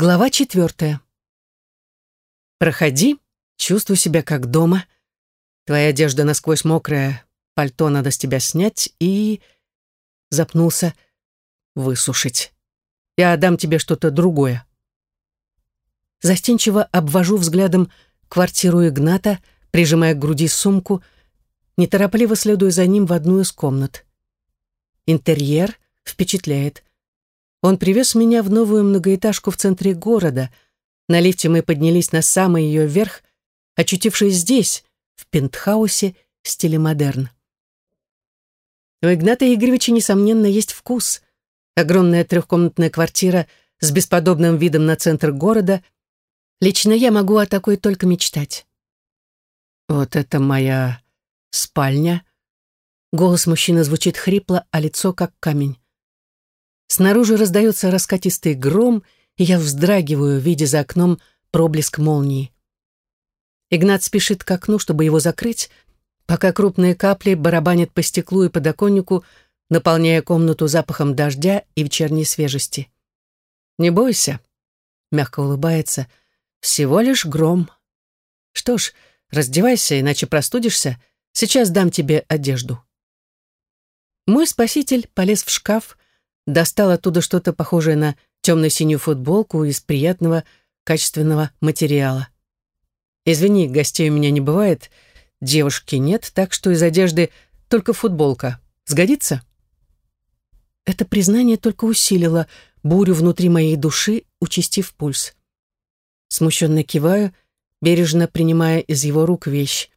Глава четвертая. Проходи, чувствуй себя как дома. Твоя одежда насквозь мокрая, пальто надо с тебя снять и... Запнулся. Высушить. Я отдам тебе что-то другое. Застенчиво обвожу взглядом квартиру Игната, прижимая к груди сумку, неторопливо следуя за ним в одну из комнат. Интерьер впечатляет. Он привез меня в новую многоэтажку в центре города. На лифте мы поднялись на самый ее верх, очутившись здесь, в пентхаусе в стиле модерн. У Игната Игоревича, несомненно, есть вкус. Огромная трехкомнатная квартира с бесподобным видом на центр города. Лично я могу о такой только мечтать. Вот это моя спальня. Голос мужчины звучит хрипло, а лицо как камень. Снаружи раздается раскатистый гром, и я вздрагиваю, видя за окном проблеск молнии. Игнат спешит к окну, чтобы его закрыть, пока крупные капли барабанят по стеклу и подоконнику, наполняя комнату запахом дождя и вечерней свежести. «Не бойся», — мягко улыбается, — «всего лишь гром. Что ж, раздевайся, иначе простудишься. Сейчас дам тебе одежду». Мой спаситель полез в шкаф, достал оттуда что-то похожее на темно-синюю футболку из приятного, качественного материала. «Извини, гостей у меня не бывает, девушки нет, так что из одежды только футболка. Сгодится?» Это признание только усилило бурю внутри моей души, участив пульс. Смущенно киваю, бережно принимая из его рук вещь.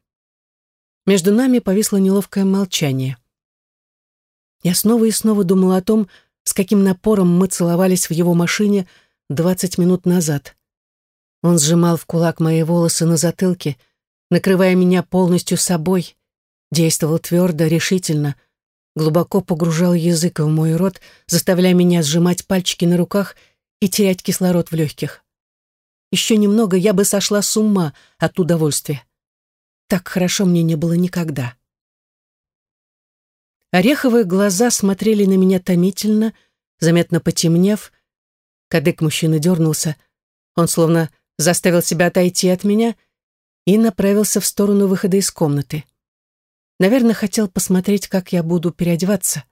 Между нами повисло неловкое молчание. Я снова и снова думала о том, с каким напором мы целовались в его машине двадцать минут назад. Он сжимал в кулак мои волосы на затылке, накрывая меня полностью собой, действовал твердо, решительно, глубоко погружал язык в мой рот, заставляя меня сжимать пальчики на руках и терять кислород в легких. Еще немного я бы сошла с ума от удовольствия. Так хорошо мне не было никогда. Ореховые глаза смотрели на меня томительно, заметно потемнев. Кадык мужчины дернулся. Он словно заставил себя отойти от меня и направился в сторону выхода из комнаты. Наверное, хотел посмотреть, как я буду переодеваться.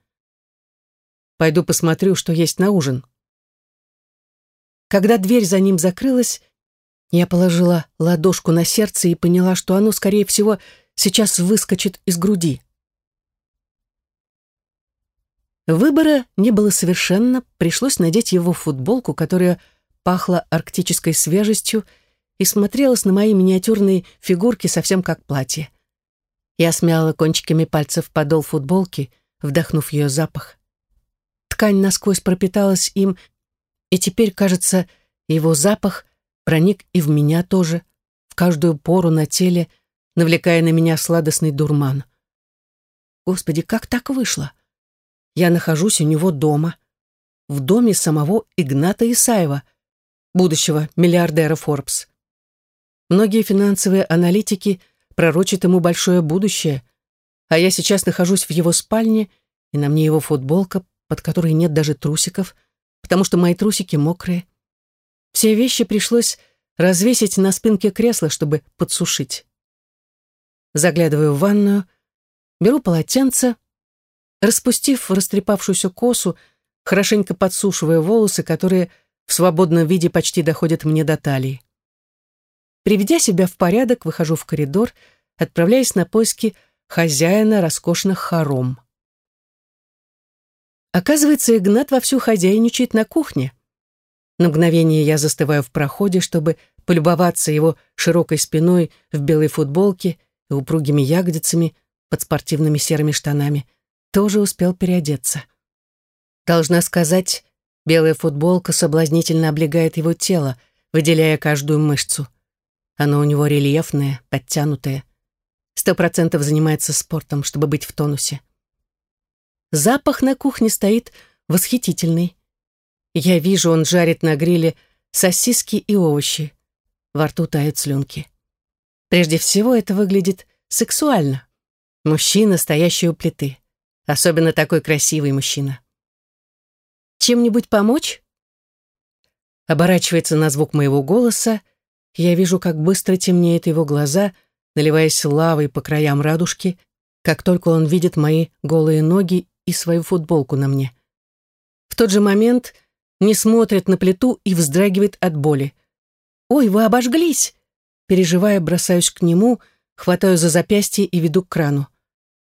Пойду посмотрю, что есть на ужин. Когда дверь за ним закрылась, я положила ладошку на сердце и поняла, что оно, скорее всего, сейчас выскочит из груди. Выбора не было совершенно, пришлось надеть его футболку, которая пахла арктической свежестью и смотрелась на мои миниатюрные фигурки совсем как платье. Я смяла кончиками пальцев подол футболки, вдохнув ее запах. Ткань насквозь пропиталась им, и теперь, кажется, его запах проник и в меня тоже, в каждую пору на теле, навлекая на меня сладостный дурман. Господи, как так вышло? Я нахожусь у него дома, в доме самого Игната Исаева, будущего миллиардера Forbes. Многие финансовые аналитики пророчат ему большое будущее, а я сейчас нахожусь в его спальне, и на мне его футболка, под которой нет даже трусиков, потому что мои трусики мокрые. Все вещи пришлось развесить на спинке кресла, чтобы подсушить. Заглядываю в ванную, беру полотенце, Распустив растрепавшуюся косу, хорошенько подсушивая волосы, которые в свободном виде почти доходят мне до талии. Приведя себя в порядок, выхожу в коридор, отправляясь на поиски хозяина роскошных хором. Оказывается, Игнат вовсю хозяйничает на кухне. На мгновение я застываю в проходе, чтобы полюбоваться его широкой спиной в белой футболке и упругими ягодицами под спортивными серыми штанами – тоже успел переодеться. Должна сказать, белая футболка соблазнительно облегает его тело, выделяя каждую мышцу. Оно у него рельефное, подтянутое. Сто процентов занимается спортом, чтобы быть в тонусе. Запах на кухне стоит восхитительный. Я вижу, он жарит на гриле сосиски и овощи. Во рту тают слюнки. Прежде всего, это выглядит сексуально. Мужчина, стоящий у плиты. Особенно такой красивый мужчина. Чем-нибудь помочь? Оборачивается на звук моего голоса, я вижу, как быстро темнеют его глаза, наливаясь лавой по краям радужки, как только он видит мои голые ноги и свою футболку на мне. В тот же момент не смотрит на плиту и вздрагивает от боли. «Ой, вы обожглись!» Переживая, бросаюсь к нему, хватаю за запястье и веду к крану.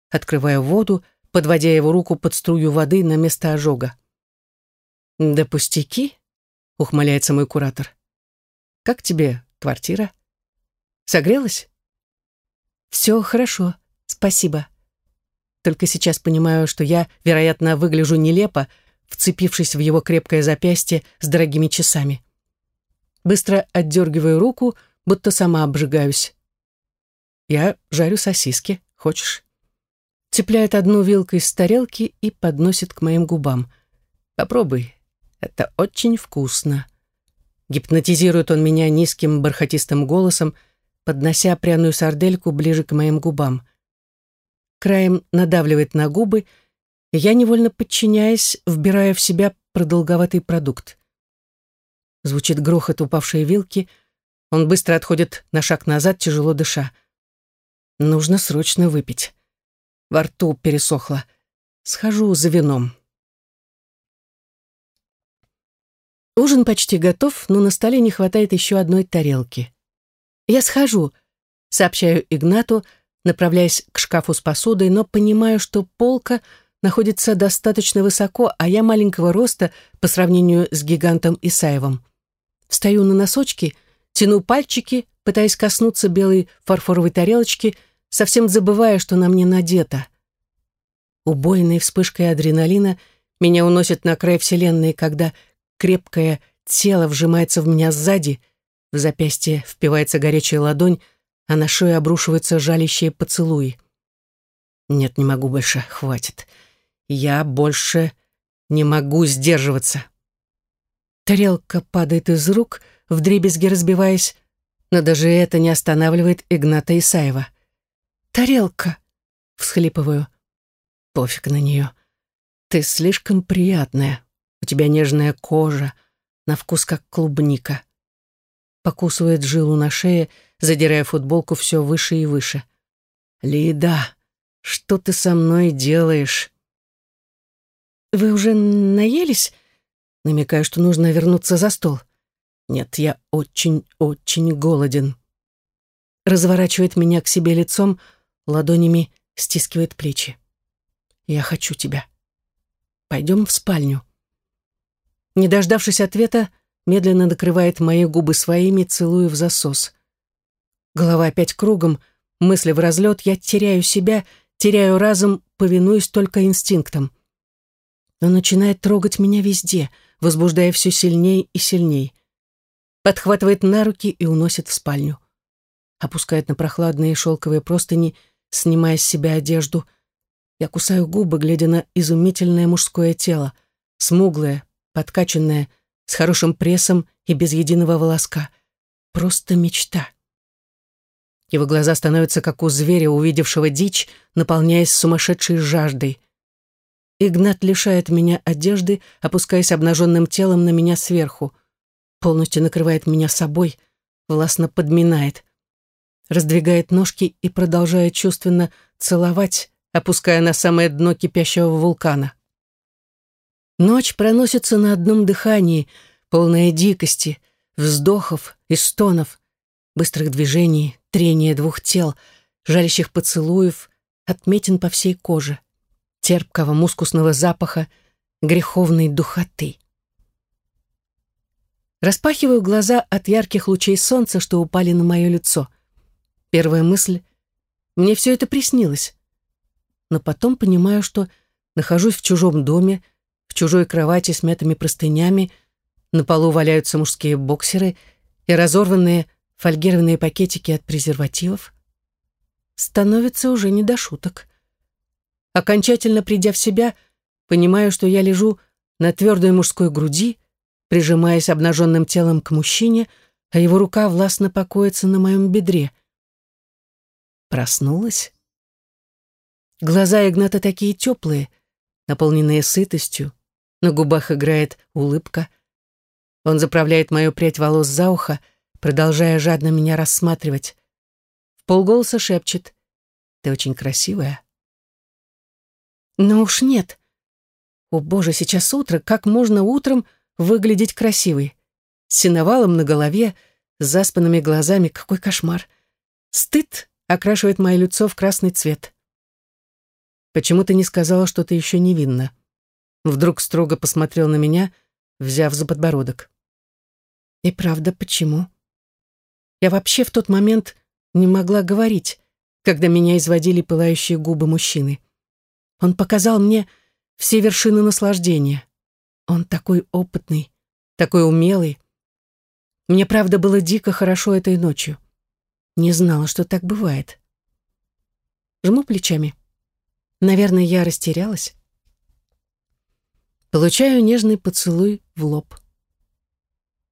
Открываю воду, подводя его руку под струю воды на место ожога. «Да пустяки», — ухмыляется мой куратор. «Как тебе квартира? Согрелась?» «Все хорошо, спасибо». Только сейчас понимаю, что я, вероятно, выгляжу нелепо, вцепившись в его крепкое запястье с дорогими часами. Быстро отдергиваю руку, будто сама обжигаюсь. Я жарю сосиски, хочешь? Цепляет одну вилкой с тарелки и подносит к моим губам. Попробуй, это очень вкусно. Гипнотизирует он меня низким бархатистым голосом, поднося пряную сардельку ближе к моим губам. Краем надавливает на губы, и я, невольно подчиняясь, вбираю в себя продолговатый продукт. Звучит грохот упавшей вилки, он быстро отходит на шаг назад, тяжело дыша. Нужно срочно выпить. Во рту пересохло. Схожу за вином. Ужин почти готов, но на столе не хватает еще одной тарелки. «Я схожу», — сообщаю Игнату, направляясь к шкафу с посудой, но понимаю, что полка находится достаточно высоко, а я маленького роста по сравнению с гигантом Исаевым. Встаю на носочки, тяну пальчики, пытаясь коснуться белой фарфоровой тарелочки, совсем забывая, что на мне надето. Убойной вспышкой адреналина меня уносит на край вселенной, когда крепкое тело вжимается в меня сзади, в запястье впивается горячая ладонь, а на шею обрушиваются жалящие поцелуи. Нет, не могу больше, хватит. Я больше не могу сдерживаться. Тарелка падает из рук, вдребезги разбиваясь, но даже это не останавливает Игната Исаева. «Тарелка!» — всхлипываю. «Пофиг на нее. Ты слишком приятная», у тебя нежная кожа, на вкус как клубника. Покусывает жилу на шее, задирая футболку все выше и выше. «Лида, что ты со мной делаешь?» «Вы уже наелись?» Намекаю, что нужно вернуться за стол. «Нет, я очень-очень голоден». Разворачивает меня к себе лицом, ладонями стискивает плечи. «Я хочу тебя. Пойдем в спальню». Не дождавшись ответа, медленно накрывает мои губы своими, целуя в засос. Голова опять кругом, мысли в разлет, я теряю себя, теряю разум, повинуюсь только инстинктам. Он начинает трогать меня везде, возбуждая все сильнее и сильнее. Подхватывает на руки и уносит в спальню. Опускает на прохладные шелковые простыни, снимая с себя одежду. Я кусаю губы, глядя на изумительное мужское тело, смуглое, подкачанная, с хорошим прессом и без единого волоска. Просто мечта. Его глаза становятся как у зверя, увидевшего дичь, наполняясь сумасшедшей жаждой. Игнат лишает меня одежды, опускаясь обнаженным телом на меня сверху. Полностью накрывает меня собой, властно подминает. Раздвигает ножки и продолжает чувственно целовать, опуская на самое дно кипящего вулкана. Ночь проносится на одном дыхании, полная дикости, вздохов и стонов, быстрых движений, трения двух тел, жалящих поцелуев, отметин по всей коже, терпкого мускусного запаха, греховной духоты. Распахиваю глаза от ярких лучей солнца, что упали на мое лицо. Первая мысль — мне все это приснилось. Но потом понимаю, что нахожусь в чужом доме, в чужой кровати с мятыми простынями, на полу валяются мужские боксеры и разорванные фольгированные пакетики от презервативов. Становится уже не до шуток. Окончательно придя в себя, понимаю, что я лежу на твердой мужской груди, прижимаясь обнаженным телом к мужчине, а его рука властно покоится на моем бедре. Проснулась? Глаза Игната такие теплые, наполненные сытостью, на губах играет улыбка. Он заправляет мою прядь волос за ухо, продолжая жадно меня рассматривать. В полголоса шепчет. «Ты очень красивая». «Ну уж нет. О боже, сейчас утро. Как можно утром выглядеть красивой? С синовалом на голове, с заспанными глазами. Какой кошмар. Стыд окрашивает мое лицо в красный цвет. Почему ты не сказала, что ты еще невинна? Вдруг строго посмотрел на меня, взяв за подбородок. И правда, почему? Я вообще в тот момент не могла говорить, когда меня изводили пылающие губы мужчины. Он показал мне все вершины наслаждения. Он такой опытный, такой умелый. Мне, правда, было дико хорошо этой ночью. Не знала, что так бывает. Жму плечами. Наверное, я растерялась. Получаю нежный поцелуй в лоб.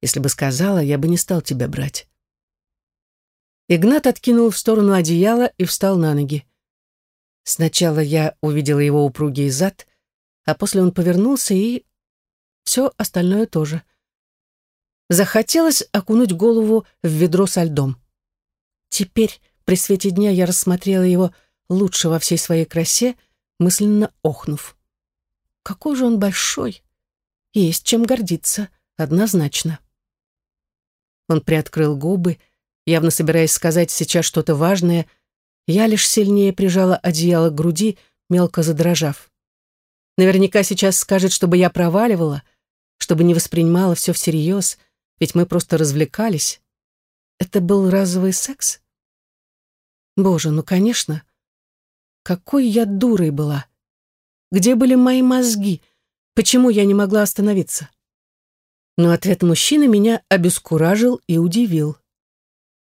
Если бы сказала, я бы не стал тебя брать. Игнат откинул в сторону одеяла и встал на ноги. Сначала я увидела его упругий зад, а после он повернулся и... Все остальное тоже. Захотелось окунуть голову в ведро со льдом. Теперь, при свете дня, я рассмотрела его лучше во всей своей красе, мысленно охнув. Какой же он большой! Есть чем гордиться, однозначно. Он приоткрыл губы, явно собираясь сказать сейчас что-то важное, я лишь сильнее прижала одеяло к груди, мелко задрожав. Наверняка сейчас скажет, чтобы я проваливала, чтобы не воспринимала все всерьез, ведь мы просто развлекались. Это был разовый секс? Боже, ну конечно. Какой я дурой была. Где были мои мозги? Почему я не могла остановиться? Но ответ мужчины меня обескуражил и удивил.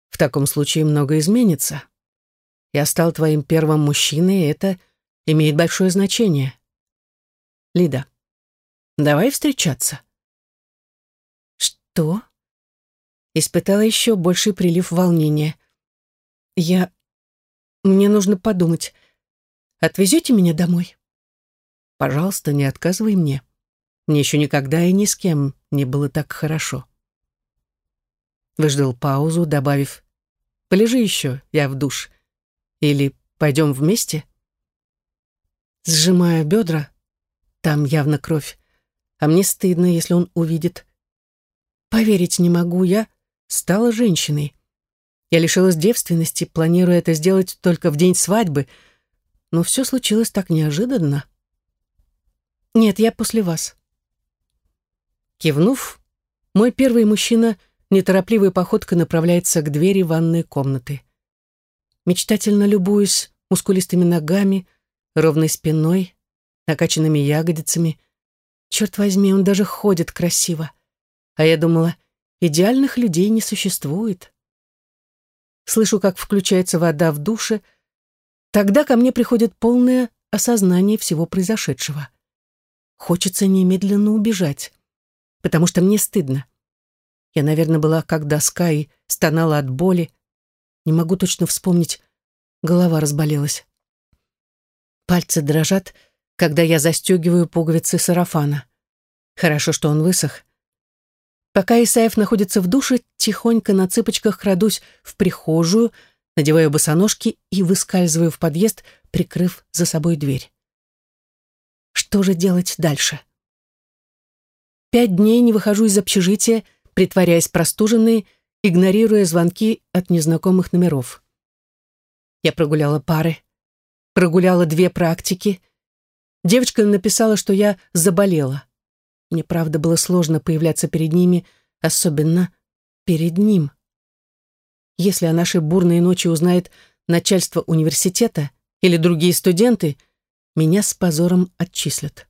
В таком случае много изменится. Я стал твоим первым мужчиной, и это имеет большое значение. Лида, давай встречаться. Что? Испытала еще больший прилив волнения. Я... Мне нужно подумать. Отвезете меня домой? Пожалуйста, не отказывай мне. Мне еще никогда и ни с кем не было так хорошо. Выждал паузу, добавив, «Полежи еще, я в душ. Или пойдем вместе?» Сжимая бедра, там явно кровь, а мне стыдно, если он увидит. Поверить не могу, я стала женщиной. Я лишилась девственности, планируя это сделать только в день свадьбы — но все случилось так неожиданно. Нет, я после вас. Кивнув, мой первый мужчина неторопливой походкой направляется к двери ванной комнаты. Мечтательно любуюсь мускулистыми ногами, ровной спиной, накачанными ягодицами. Черт возьми, он даже ходит красиво. А я думала, идеальных людей не существует. Слышу, как включается вода в душе — Тогда ко мне приходит полное осознание всего произошедшего. Хочется немедленно убежать, потому что мне стыдно. Я, наверное, была как доска и стонала от боли. Не могу точно вспомнить, голова разболелась. Пальцы дрожат, когда я застегиваю пуговицы сарафана. Хорошо, что он высох. Пока Исаев находится в душе, тихонько на цыпочках крадусь в прихожую, надеваю босоножки и выскальзываю в подъезд, прикрыв за собой дверь. Что же делать дальше? Пять дней не выхожу из общежития, притворяясь простуженной, игнорируя звонки от незнакомых номеров. Я прогуляла пары, прогуляла две практики. Девочка написала, что я заболела. Мне, правда, было сложно появляться перед ними, особенно перед ним. Если о нашей бурной ночи узнает начальство университета или другие студенты, меня с позором отчислят.